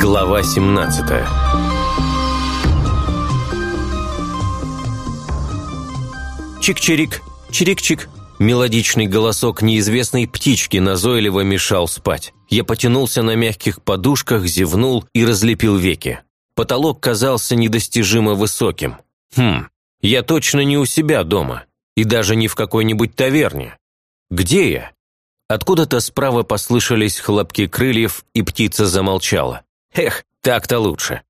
Глава 17 Чик-чирик, чирик-чик. Мелодичный голосок неизвестной птички назойливо мешал спать. Я потянулся на мягких подушках, зевнул и разлепил веки. Потолок казался недостижимо высоким. Хм, я точно не у себя дома. И даже не в какой-нибудь таверне. Где я? Откуда-то справа послышались хлопки крыльев, и птица замолчала. Эх, так-то лучше.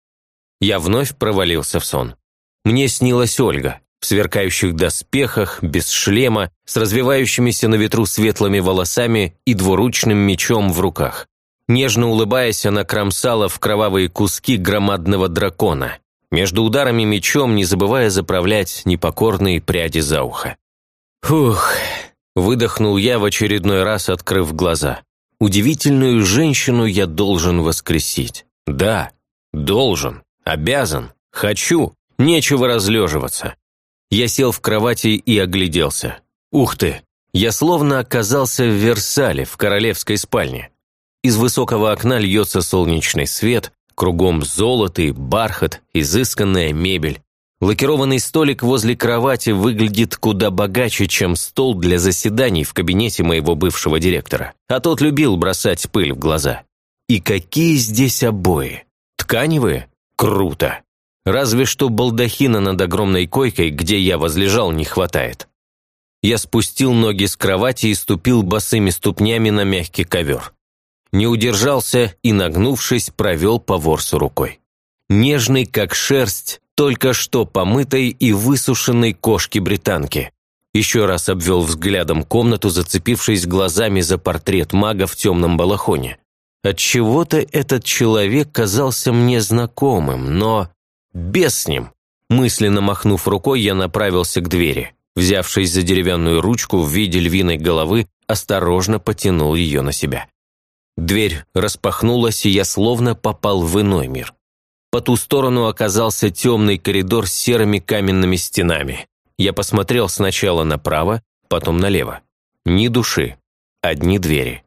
Я вновь провалился в сон. Мне снилась Ольга, в сверкающих доспехах, без шлема, с развивающимися на ветру светлыми волосами и двуручным мечом в руках. Нежно улыбаясь, она кромсала в кровавые куски громадного дракона, между ударами мечом не забывая заправлять непокорные пряди за ухо. Фух, выдохнул я в очередной раз, открыв глаза. Удивительную женщину я должен воскресить. Да, должен, обязан, хочу, нечего разлеживаться. Я сел в кровати и огляделся. Ух ты, я словно оказался в Версале, в королевской спальне. Из высокого окна льется солнечный свет, кругом золото бархат, изысканная мебель. Лакированный столик возле кровати выглядит куда богаче, чем стол для заседаний в кабинете моего бывшего директора. А тот любил бросать пыль в глаза. И какие здесь обои! Тканевые? Круто! Разве что балдахина над огромной койкой, где я возлежал, не хватает. Я спустил ноги с кровати и ступил босыми ступнями на мягкий ковер. Не удержался и, нагнувшись, провел по ворсу рукой. Нежный, как шерсть, только что помытой и высушенной кошки-британки. Еще раз обвел взглядом комнату, зацепившись глазами за портрет мага в темном балахоне. Отчего-то этот человек казался мне знакомым, но... Без с ним! Мысленно махнув рукой, я направился к двери. Взявшись за деревянную ручку в виде львиной головы, осторожно потянул ее на себя. Дверь распахнулась, и я словно попал в иной мир. По ту сторону оказался темный коридор с серыми каменными стенами. Я посмотрел сначала направо, потом налево. Ни души, одни двери.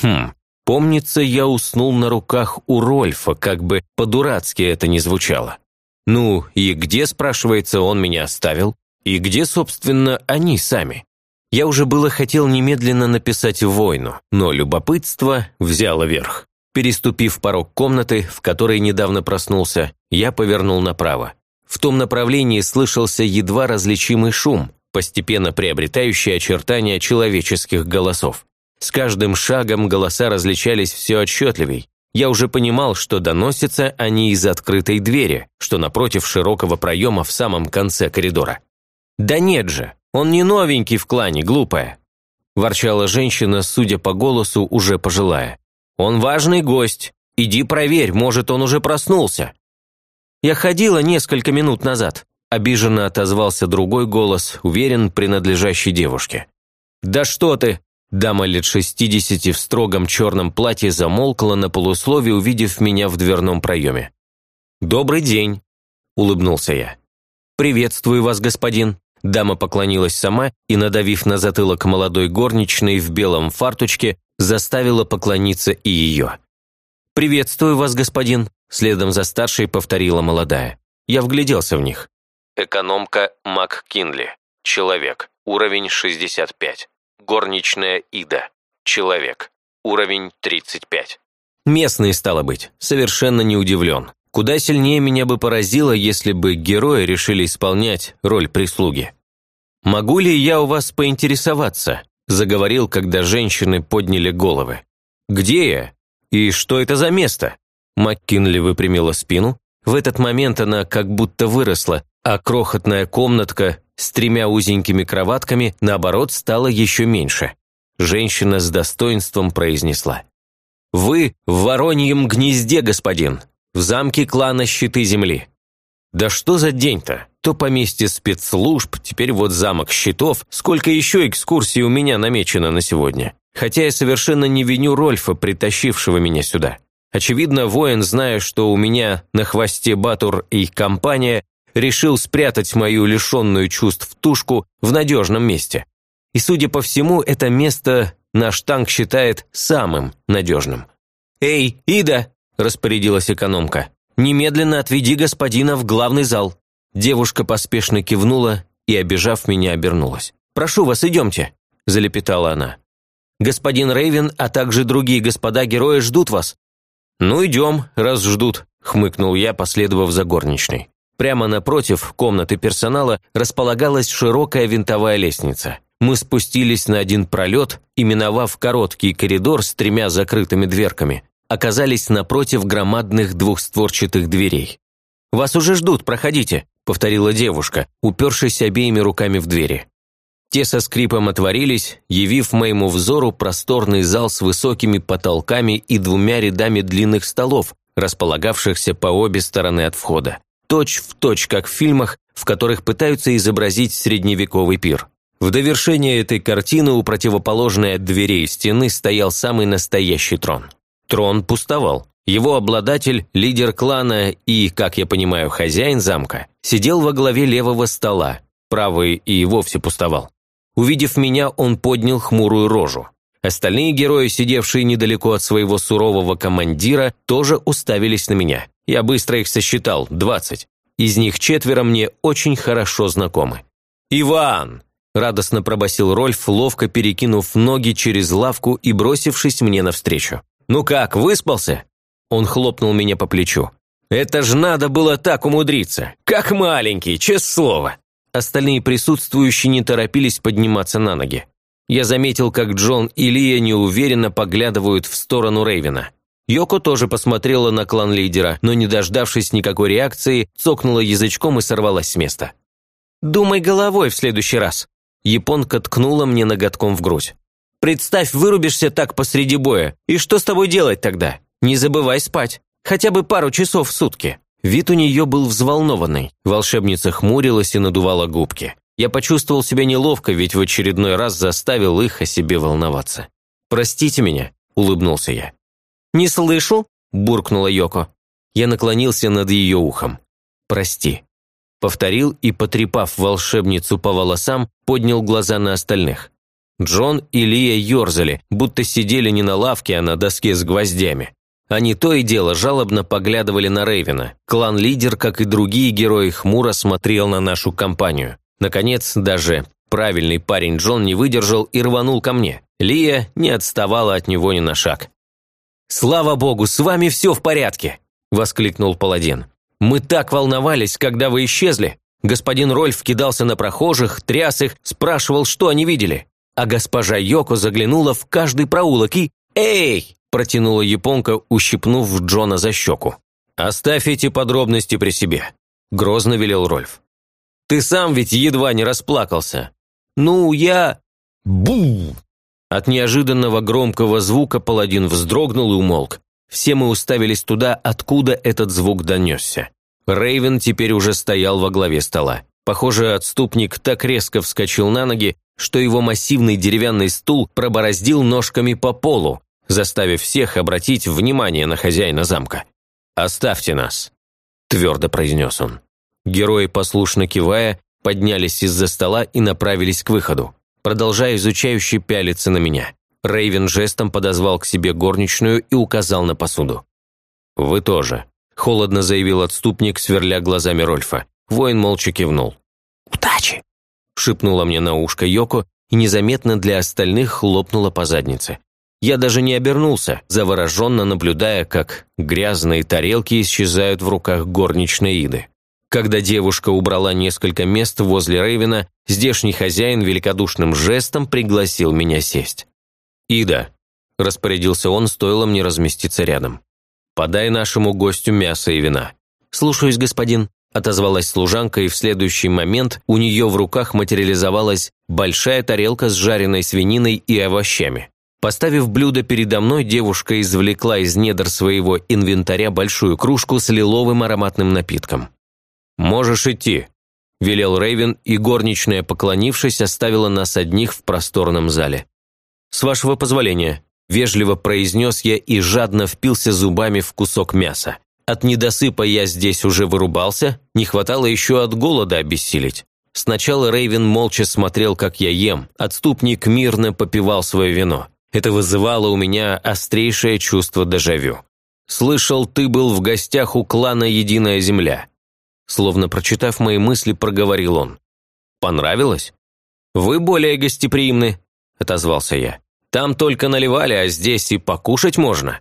Хм, Помнится, я уснул на руках у Рольфа, как бы по-дурацки это ни звучало. Ну, и где, спрашивается, он меня оставил? И где, собственно, они сами? Я уже было хотел немедленно написать войну, но любопытство взяло верх. Переступив порог комнаты, в которой недавно проснулся, я повернул направо. В том направлении слышался едва различимый шум, постепенно приобретающий очертания человеческих голосов. С каждым шагом голоса различались все отчетливей. Я уже понимал, что доносятся они из открытой двери, что напротив широкого проема в самом конце коридора. «Да нет же, он не новенький в клане, глупая!» Ворчала женщина, судя по голосу, уже пожилая. «Он важный гость. Иди проверь, может, он уже проснулся». «Я ходила несколько минут назад», – обиженно отозвался другой голос, уверен, принадлежащий девушке. «Да что ты!» Дама лет шестидесяти в строгом черном платье замолкла на полусловие, увидев меня в дверном проеме. «Добрый день», – улыбнулся я. «Приветствую вас, господин». Дама поклонилась сама и, надавив на затылок молодой горничной в белом фартучке, заставила поклониться и ее. «Приветствую вас, господин», – следом за старшей повторила молодая. Я вгляделся в них. Экономка МакКинли. Человек. Уровень 65. Горничная Ида. Человек. Уровень 35. Местный, стало быть. Совершенно не удивлен. Куда сильнее меня бы поразило, если бы герои решили исполнять роль прислуги. «Могу ли я у вас поинтересоваться?» – заговорил, когда женщины подняли головы. «Где я? И что это за место?» МакКинли выпрямила спину. В этот момент она как будто выросла, а крохотная комнатка с тремя узенькими кроватками, наоборот, стало еще меньше. Женщина с достоинством произнесла. «Вы в вороньем гнезде, господин, в замке клана Щиты Земли». «Да что за день-то? То поместье спецслужб, теперь вот замок щитов. Сколько еще экскурсий у меня намечено на сегодня? Хотя я совершенно не виню Рольфа, притащившего меня сюда. Очевидно, воин, зная, что у меня на хвосте Батур и компания, решил спрятать мою лишенную чувств тушку в надежном месте. И, судя по всему, это место наш танк считает самым надежным. «Эй, Ида!» – распорядилась экономка. «Немедленно отведи господина в главный зал». Девушка поспешно кивнула и, обижав меня, обернулась. «Прошу вас, идемте», – залепетала она. «Господин Рейвен, а также другие господа-герои ждут вас». «Ну, идем, раз ждут», – хмыкнул я, последовав за горничной. Прямо напротив комнаты персонала располагалась широкая винтовая лестница. Мы спустились на один пролет и, миновав короткий коридор с тремя закрытыми дверками, оказались напротив громадных двухстворчатых дверей. «Вас уже ждут, проходите», – повторила девушка, упершись обеими руками в двери. Те со скрипом отворились, явив моему взору просторный зал с высокими потолками и двумя рядами длинных столов, располагавшихся по обе стороны от входа. Точь в точь, как в фильмах, в которых пытаются изобразить средневековый пир. В довершение этой картины у противоположной от дверей стены стоял самый настоящий трон. Трон пустовал. Его обладатель, лидер клана и, как я понимаю, хозяин замка, сидел во главе левого стола, правый и вовсе пустовал. Увидев меня, он поднял хмурую рожу. Остальные герои, сидевшие недалеко от своего сурового командира, тоже уставились на меня. Я быстро их сосчитал, двадцать. Из них четверо мне очень хорошо знакомы. «Иван!» – радостно пробасил Рольф, ловко перекинув ноги через лавку и бросившись мне навстречу. «Ну как, выспался?» Он хлопнул меня по плечу. «Это ж надо было так умудриться! Как маленький, честное слово!» Остальные присутствующие не торопились подниматься на ноги. Я заметил, как Джон и Лия неуверенно поглядывают в сторону Рейвена. Йоко тоже посмотрела на клан лидера, но, не дождавшись никакой реакции, цокнула язычком и сорвалась с места. «Думай головой в следующий раз», Японка ткнула мне ноготком в грудь. «Представь, вырубишься так посреди боя. И что с тобой делать тогда? Не забывай спать. Хотя бы пару часов в сутки». Вид у нее был взволнованный. Волшебница хмурилась и надувала губки. Я почувствовал себя неловко, ведь в очередной раз заставил их о себе волноваться. «Простите меня», – улыбнулся я. «Не слышу?» – буркнула Йоко. Я наклонился над ее ухом. «Прости». Повторил и, потрепав волшебницу по волосам, поднял глаза на остальных. Джон и Лия ерзали, будто сидели не на лавке, а на доске с гвоздями. Они то и дело жалобно поглядывали на Рейвена. Клан-лидер, как и другие герои, хмуро смотрел на нашу компанию. Наконец, даже правильный парень Джон не выдержал и рванул ко мне. Лия не отставала от него ни на шаг. «Слава богу, с вами все в порядке!» – воскликнул паладин. Мы так волновались, когда вы исчезли. Господин Рольф кидался на прохожих, тряс их, спрашивал, что они видели. А госпожа Йоко заглянула в каждый проулок и «Эй!» – протянула японка, ущипнув Джона за щеку. «Оставь эти подробности при себе», – грозно велел Рольф. «Ты сам ведь едва не расплакался». «Ну, я...» «Бу!» От неожиданного громкого звука паладин вздрогнул и умолк. Все мы уставились туда, откуда этот звук донесся. Рейвен теперь уже стоял во главе стола. Похоже, отступник так резко вскочил на ноги, что его массивный деревянный стул пробороздил ножками по полу, заставив всех обратить внимание на хозяина замка. «Оставьте нас», – твердо произнес он. Герои, послушно кивая, поднялись из-за стола и направились к выходу, продолжая изучающе пялиться на меня. Рейвен жестом подозвал к себе горничную и указал на посуду. «Вы тоже», – холодно заявил отступник, сверля глазами Рольфа. Воин молча кивнул. «Удачи!» – шепнула мне на ушко Йоко и незаметно для остальных хлопнула по заднице. Я даже не обернулся, завороженно наблюдая, как грязные тарелки исчезают в руках горничной Иды. Когда девушка убрала несколько мест возле Рейвена, здешний хозяин великодушным жестом пригласил меня сесть. «Ида», – распорядился он, стоило мне разместиться рядом. «Подай нашему гостю мясо и вина». «Слушаюсь, господин», – отозвалась служанка, и в следующий момент у нее в руках материализовалась большая тарелка с жареной свининой и овощами. Поставив блюдо передо мной, девушка извлекла из недр своего инвентаря большую кружку с лиловым ароматным напитком. «Можешь идти», – велел Рейвен, и горничная, поклонившись, оставила нас одних в просторном зале. «С вашего позволения», – вежливо произнес я и жадно впился зубами в кусок мяса. От недосыпа я здесь уже вырубался, не хватало еще от голода обессилить. Сначала Рейвен молча смотрел, как я ем, отступник мирно попивал свое вино. Это вызывало у меня острейшее чувство дежавю. «Слышал, ты был в гостях у клана «Единая земля». Словно прочитав мои мысли, проговорил он. «Понравилось?» «Вы более гостеприимны», – отозвался я. «Там только наливали, а здесь и покушать можно».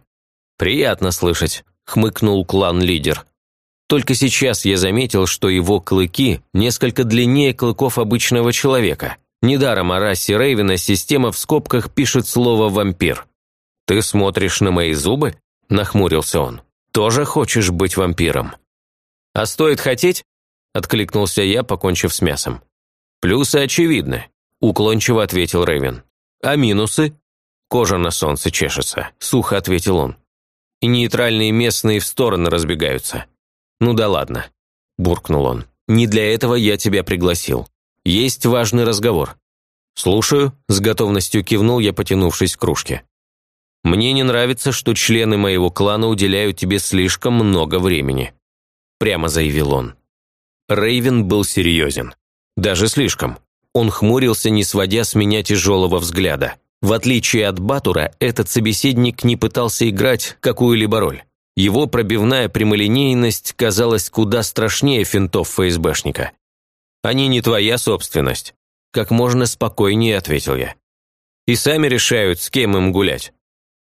«Приятно слышать», – хмыкнул клан-лидер. Только сейчас я заметил, что его клыки несколько длиннее клыков обычного человека. Недаром о расе Рейвена система в скобках пишет слово «вампир». «Ты смотришь на мои зубы?» – нахмурился он. «Тоже хочешь быть вампиром?» «А стоит хотеть?» – откликнулся я, покончив с мясом. «Плюсы очевидны», – уклончиво ответил Рейвен. «А минусы?» «Кожа на солнце чешется», – сухо ответил он. «И нейтральные местные в стороны разбегаются. «Ну да ладно», – буркнул он. «Не для этого я тебя пригласил. Есть важный разговор». «Слушаю», – с готовностью кивнул я, потянувшись к кружке. «Мне не нравится, что члены моего клана уделяют тебе слишком много времени», – прямо заявил он. Рейвен был серьезен. Даже слишком. Он хмурился, не сводя с меня тяжелого взгляда. В отличие от Батура, этот собеседник не пытался играть какую-либо роль. Его пробивная прямолинейность казалась куда страшнее финтов ФСБшника. «Они не твоя собственность», – как можно спокойнее ответил я. «И сами решают, с кем им гулять».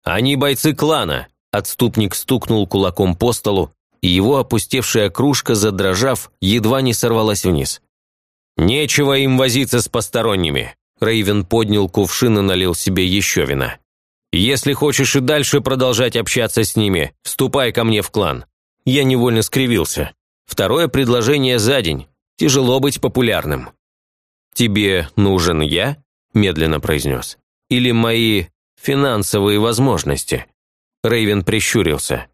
«Они бойцы клана», – отступник стукнул кулаком по столу, и его опустевшая кружка, задрожав, едва не сорвалась вниз. «Нечего им возиться с посторонними», – Рейвен поднял кувшин и налил себе еще вина. Если хочешь и дальше продолжать общаться с ними, вступай ко мне в клан». Я невольно скривился. Второе предложение за день. Тяжело быть популярным. «Тебе нужен я?» – медленно произнес. «Или мои финансовые возможности?» Рейвен прищурился.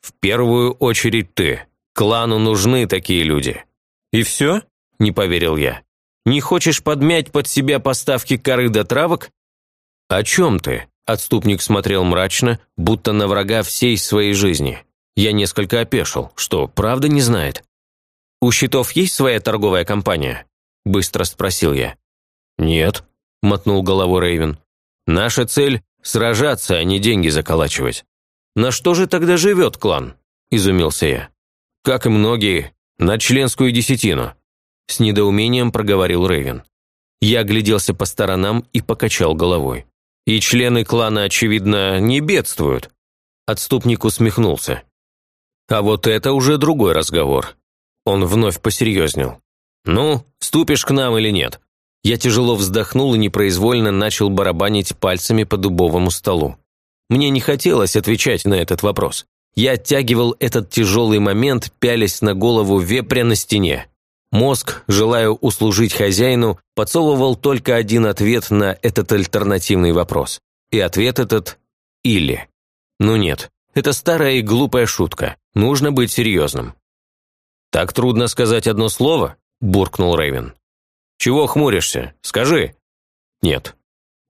«В первую очередь ты. Клану нужны такие люди». «И все?» – не поверил я. «Не хочешь подмять под себя поставки коры до травок?» «О чем ты?» Отступник смотрел мрачно, будто на врага всей своей жизни. Я несколько опешил, что, правда не знает. «У счетов есть своя торговая компания?» – быстро спросил я. «Нет», – мотнул головой Рейвен. «Наша цель – сражаться, а не деньги заколачивать». «На что же тогда живет клан?» – изумился я. «Как и многие, на членскую десятину», – с недоумением проговорил Рейвен. Я огляделся по сторонам и покачал головой. И члены клана, очевидно, не бедствуют. Отступник усмехнулся. А вот это уже другой разговор. Он вновь посерьезнел. «Ну, вступишь к нам или нет?» Я тяжело вздохнул и непроизвольно начал барабанить пальцами по дубовому столу. Мне не хотелось отвечать на этот вопрос. Я оттягивал этот тяжелый момент, пялясь на голову вепря на стене. Мозг, желая услужить хозяину, подсовывал только один ответ на этот альтернативный вопрос. И ответ этот – «или». Ну нет, это старая и глупая шутка. Нужно быть серьезным. «Так трудно сказать одно слово?» – буркнул Рейвен. «Чего хмуришься? Скажи». «Нет».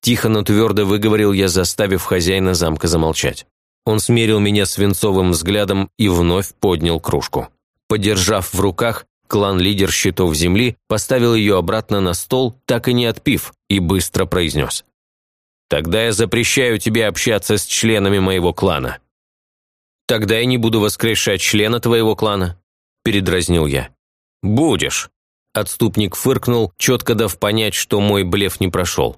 Тихо, но твердо выговорил я, заставив хозяина замка замолчать. Он смерил меня свинцовым взглядом и вновь поднял кружку. Подержав в руках, Клан-лидер щитов земли поставил ее обратно на стол, так и не отпив, и быстро произнес. «Тогда я запрещаю тебе общаться с членами моего клана». «Тогда я не буду воскрешать члена твоего клана», – передразнил я. «Будешь», – отступник фыркнул, четко дав понять, что мой блеф не прошел.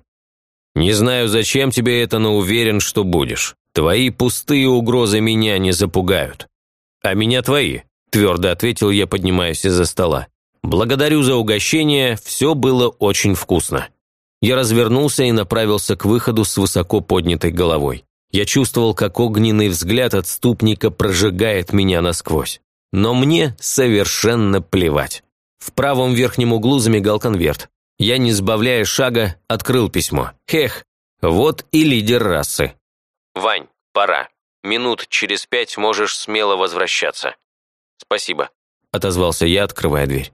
«Не знаю, зачем тебе это, но уверен, что будешь. Твои пустые угрозы меня не запугают. А меня твои твердо ответил я, поднимаясь из-за стола. «Благодарю за угощение, все было очень вкусно». Я развернулся и направился к выходу с высоко поднятой головой. Я чувствовал, как огненный взгляд отступника прожигает меня насквозь. Но мне совершенно плевать. В правом верхнем углу замигал конверт. Я, не сбавляя шага, открыл письмо. Хех, вот и лидер расы. «Вань, пора. Минут через пять можешь смело возвращаться. «Спасибо», – отозвался я, открывая дверь.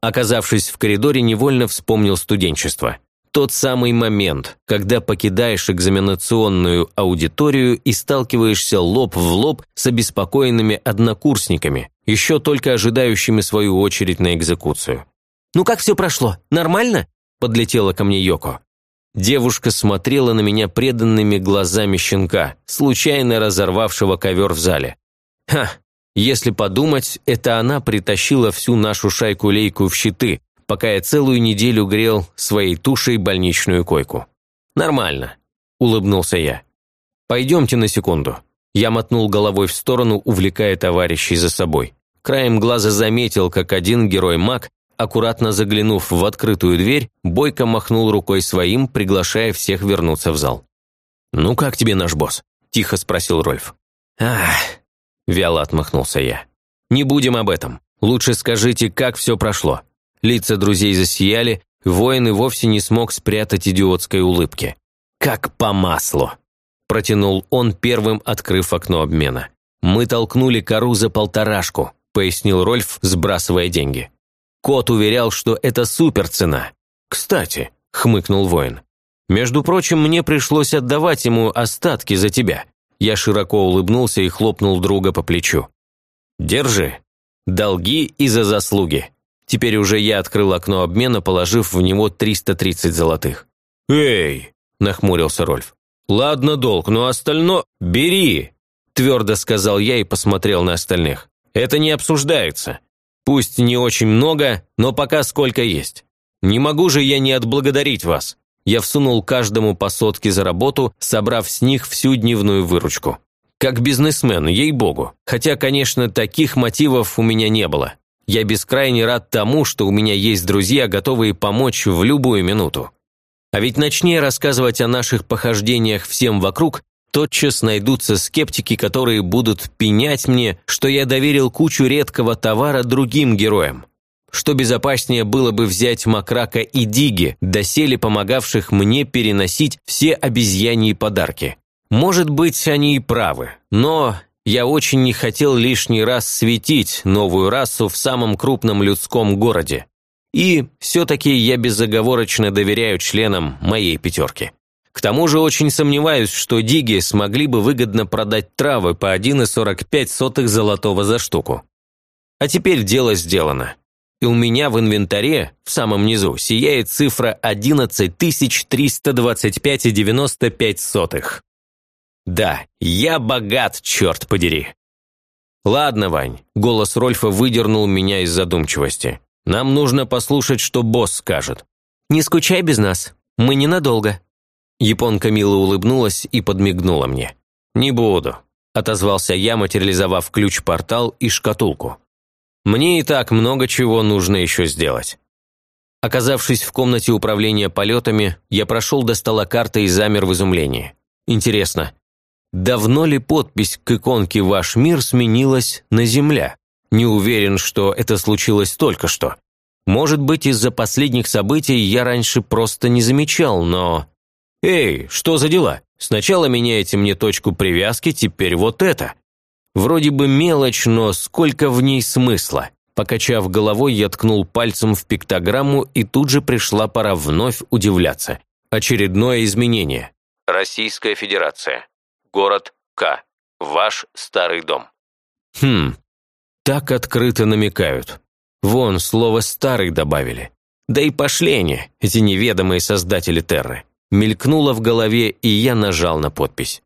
Оказавшись в коридоре, невольно вспомнил студенчество. Тот самый момент, когда покидаешь экзаменационную аудиторию и сталкиваешься лоб в лоб с обеспокоенными однокурсниками, еще только ожидающими свою очередь на экзекуцию. Ну как все прошло? Нормально?» – подлетела ко мне Йоко. Девушка смотрела на меня преданными глазами щенка, случайно разорвавшего ковер в зале. Ха, если подумать, это она притащила всю нашу шайку-лейку в щиты, пока я целую неделю грел своей тушей больничную койку. «Нормально», – улыбнулся я. «Пойдемте на секунду». Я мотнул головой в сторону, увлекая товарищей за собой. Краем глаза заметил, как один герой-маг аккуратно заглянув в открытую дверь, Бойко махнул рукой своим, приглашая всех вернуться в зал. «Ну как тебе наш босс?» – тихо спросил Рольф. «Ах!» – вяло отмахнулся я. «Не будем об этом. Лучше скажите, как все прошло». Лица друзей засияли, воин и вовсе не смог спрятать идиотской улыбки. «Как по маслу!» – протянул он, первым открыв окно обмена. «Мы толкнули кору за полторашку», – пояснил Рольф, сбрасывая деньги. Кот уверял, что это суперцена. «Кстати», – хмыкнул воин, – «между прочим, мне пришлось отдавать ему остатки за тебя». Я широко улыбнулся и хлопнул друга по плечу. «Держи. Долги и за заслуги». Теперь уже я открыл окно обмена, положив в него 330 золотых. «Эй!» – нахмурился Рольф. «Ладно, долг, но остальное... Бери!» – твердо сказал я и посмотрел на остальных. «Это не обсуждается. Пусть не очень много, но пока сколько есть. Не могу же я не отблагодарить вас. Я всунул каждому по сотке за работу, собрав с них всю дневную выручку. Как бизнесмен, ей-богу. Хотя, конечно, таких мотивов у меня не было. Я бескрайне рад тому, что у меня есть друзья, готовые помочь в любую минуту. А ведь начни рассказывать о наших похождениях всем вокруг, тотчас найдутся скептики, которые будут пенять мне, что я доверил кучу редкого товара другим героям. Что безопаснее было бы взять Макрака и Диги, доселе помогавших мне переносить все обезьяньи подарки. Может быть, они и правы, но я очень не хотел лишний раз светить новую расу в самом крупном людском городе. И все-таки я безоговорочно доверяю членам моей пятерки. К тому же очень сомневаюсь, что диги смогли бы выгодно продать травы по 1,45 золотого за штуку. А теперь дело сделано. И у меня в инвентаре, в самом низу, сияет цифра 11325,95. Да, я богат, черт подери. Ладно, Вань, голос Рольфа выдернул меня из задумчивости. Нам нужно послушать, что босс скажет. Не скучай без нас, мы ненадолго. Японка мило улыбнулась и подмигнула мне. «Не буду», – отозвался я, материализовав ключ-портал и шкатулку. «Мне и так много чего нужно еще сделать». Оказавшись в комнате управления полетами, я прошел до стола карты и замер в изумлении. Интересно, давно ли подпись к иконке «Ваш мир» сменилась на «Земля»? Не уверен, что это случилось только что. Может быть, из-за последних событий я раньше просто не замечал, но... «Эй, что за дела? Сначала меняете мне точку привязки, теперь вот это». Вроде бы мелочь, но сколько в ней смысла. Покачав головой, я ткнул пальцем в пиктограмму, и тут же пришла пора вновь удивляться. Очередное изменение. Российская Федерация. Город К. Ваш старый дом. Хм, так открыто намекают. Вон, слово «старый» добавили. Да и пошли они, эти неведомые создатели Терры. Мелькнуло в голове, и я нажал на подпись.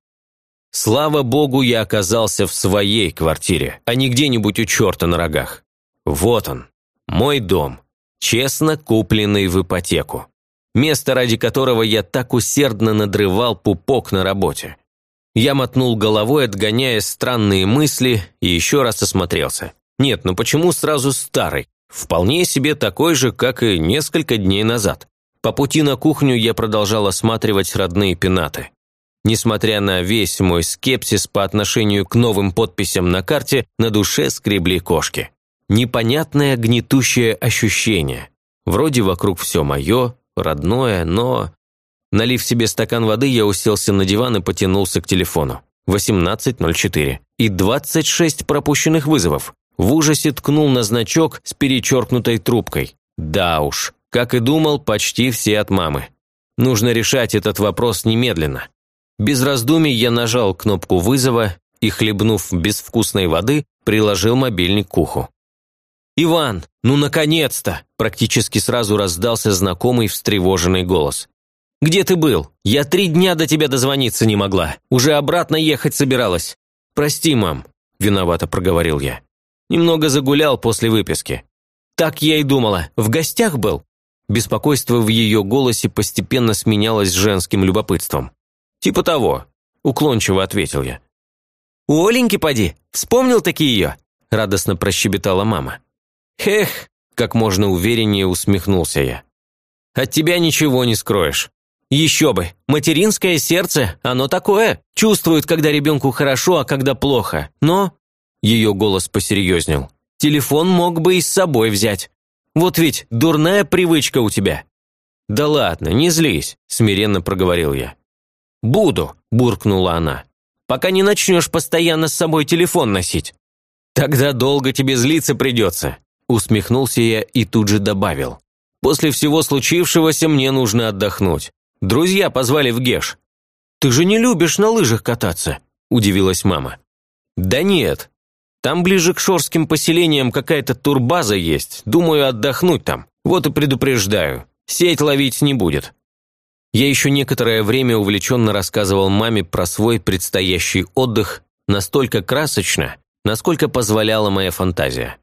Слава богу, я оказался в своей квартире, а не где-нибудь у черта на рогах. Вот он, мой дом, честно купленный в ипотеку. Место, ради которого я так усердно надрывал пупок на работе. Я мотнул головой, отгоняя странные мысли, и еще раз осмотрелся. Нет, ну почему сразу старый? Вполне себе такой же, как и несколько дней назад. По пути на кухню я продолжал осматривать родные пенаты. Несмотря на весь мой скепсис по отношению к новым подписям на карте, на душе скребли кошки. Непонятное гнетущее ощущение. Вроде вокруг все мое, родное, но... Налив себе стакан воды, я уселся на диван и потянулся к телефону. 18.04. И 26 пропущенных вызовов. В ужасе ткнул на значок с перечеркнутой трубкой. Да уж, как и думал, почти все от мамы. Нужно решать этот вопрос немедленно. Без раздумий я нажал кнопку вызова и, хлебнув безвкусной воды, приложил мобильник к уху. «Иван, ну наконец-то!» Практически сразу раздался знакомый встревоженный голос. «Где ты был? Я три дня до тебя дозвониться не могла. Уже обратно ехать собиралась. Прости, мам», – виновато проговорил я. «Немного загулял после выписки». «Так я и думала. В гостях был?» Беспокойство в ее голосе постепенно сменялось женским любопытством. «Типа того», – уклончиво ответил я. «У Оленьки поди, вспомнил таки ее?» – радостно прощебетала мама. «Эх!» – как можно увереннее усмехнулся я. «От тебя ничего не скроешь. Еще бы, материнское сердце, оно такое. Чувствует, когда ребенку хорошо, а когда плохо. Но...» Ее голос посерьезнел. «Телефон мог бы и с собой взять. Вот ведь дурная привычка у тебя». «Да ладно, не злись», – смиренно проговорил я. «Буду», – буркнула она. «Пока не начнешь постоянно с собой телефон носить». «Тогда долго тебе злиться придется», – усмехнулся я и тут же добавил. «После всего случившегося мне нужно отдохнуть. Друзья позвали в Геш». «Ты же не любишь на лыжах кататься», – удивилась мама. «Да нет. Там ближе к шорским поселениям какая-то турбаза есть. Думаю, отдохнуть там. Вот и предупреждаю. Сеть ловить не будет». Я еще некоторое время увлеченно рассказывал маме про свой предстоящий отдых настолько красочно, насколько позволяла моя фантазия.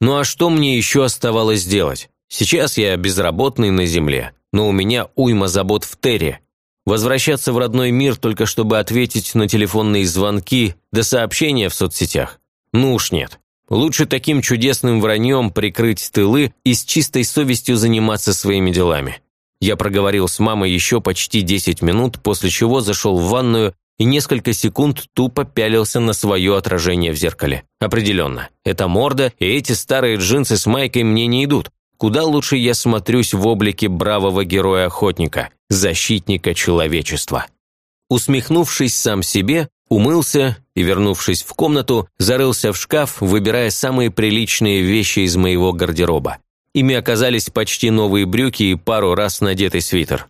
Ну а что мне еще оставалось делать? Сейчас я безработный на земле, но у меня уйма забот в Терре. Возвращаться в родной мир только чтобы ответить на телефонные звонки да сообщения в соцсетях? Ну уж нет. Лучше таким чудесным враньем прикрыть тылы и с чистой совестью заниматься своими делами. Я проговорил с мамой еще почти 10 минут, после чего зашел в ванную и несколько секунд тупо пялился на свое отражение в зеркале. Определенно, эта морда и эти старые джинсы с майкой мне не идут. Куда лучше я смотрюсь в облике бравого героя-охотника, защитника человечества. Усмехнувшись сам себе, умылся и, вернувшись в комнату, зарылся в шкаф, выбирая самые приличные вещи из моего гардероба. Ими оказались почти новые брюки и пару раз надетый свитер.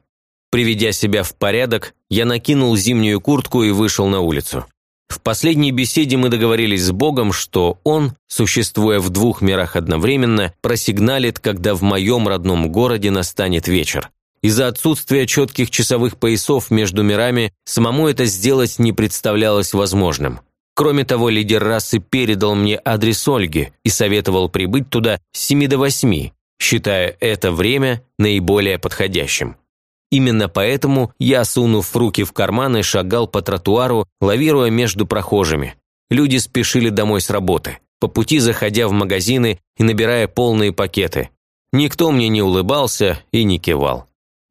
Приведя себя в порядок, я накинул зимнюю куртку и вышел на улицу. В последней беседе мы договорились с Богом, что Он, существуя в двух мирах одновременно, просигналит, когда в моем родном городе настанет вечер. Из-за отсутствия четких часовых поясов между мирами самому это сделать не представлялось возможным. Кроме того, лидер расы передал мне адрес Ольги и советовал прибыть туда с 7 до 8, считая это время наиболее подходящим. Именно поэтому я, сунув руки в карманы, шагал по тротуару, лавируя между прохожими. Люди спешили домой с работы, по пути заходя в магазины и набирая полные пакеты. Никто мне не улыбался и не кивал.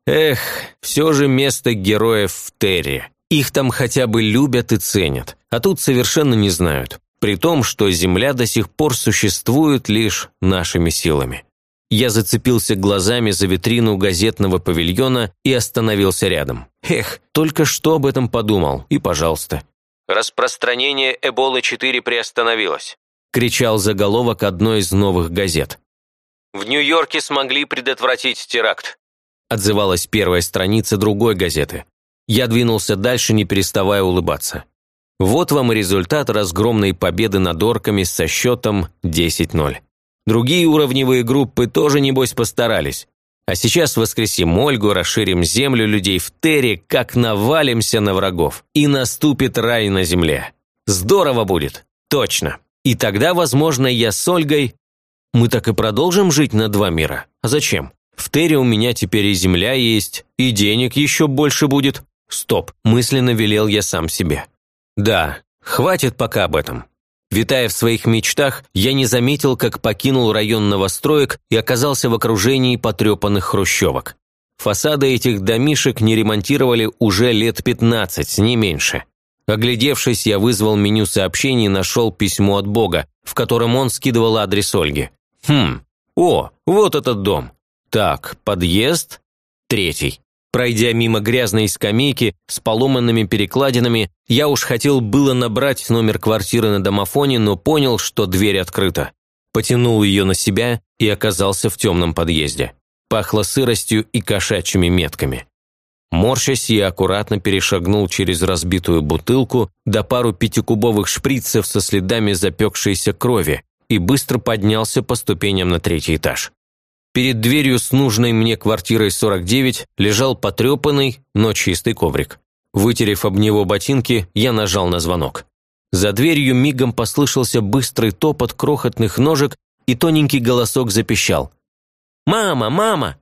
Эх, все же место героев в Терре. Их там хотя бы любят и ценят, а тут совершенно не знают, при том, что Земля до сих пор существует лишь нашими силами. Я зацепился глазами за витрину газетного павильона и остановился рядом. Эх, только что об этом подумал, и пожалуйста. «Распространение Эболы-4 приостановилось», – кричал заголовок одной из новых газет. «В Нью-Йорке смогли предотвратить теракт», – отзывалась первая страница другой газеты. Я двинулся дальше, не переставая улыбаться. Вот вам и результат разгромной победы над орками со счетом 10-0. Другие уровневые группы тоже, небось, постарались. А сейчас воскресим Ольгу, расширим землю людей в Терре, как навалимся на врагов. И наступит рай на земле. Здорово будет. Точно. И тогда, возможно, я с Ольгой... Мы так и продолжим жить на два мира. А зачем? В Терре у меня теперь и земля есть, и денег еще больше будет. Стоп, мысленно велел я сам себе. Да, хватит пока об этом. Витая в своих мечтах, я не заметил, как покинул район новостроек и оказался в окружении потрепанных хрущевок. Фасады этих домишек не ремонтировали уже лет 15, не меньше. Оглядевшись, я вызвал меню сообщений и нашел письмо от Бога, в котором он скидывал адрес Ольги. Хм, о, вот этот дом. Так, подъезд, третий. Пройдя мимо грязной скамейки с поломанными перекладинами, я уж хотел было набрать номер квартиры на домофоне, но понял, что дверь открыта. Потянул ее на себя и оказался в темном подъезде. Пахло сыростью и кошачьими метками. Морщась, я аккуратно перешагнул через разбитую бутылку до пару пятикубовых шприцев со следами запекшейся крови и быстро поднялся по ступеням на третий этаж. Перед дверью с нужной мне квартирой 49 лежал потрепанный, но чистый коврик. Вытерев об него ботинки, я нажал на звонок. За дверью мигом послышался быстрый топот крохотных ножек, и тоненький голосок запищал. «Мама, мама!»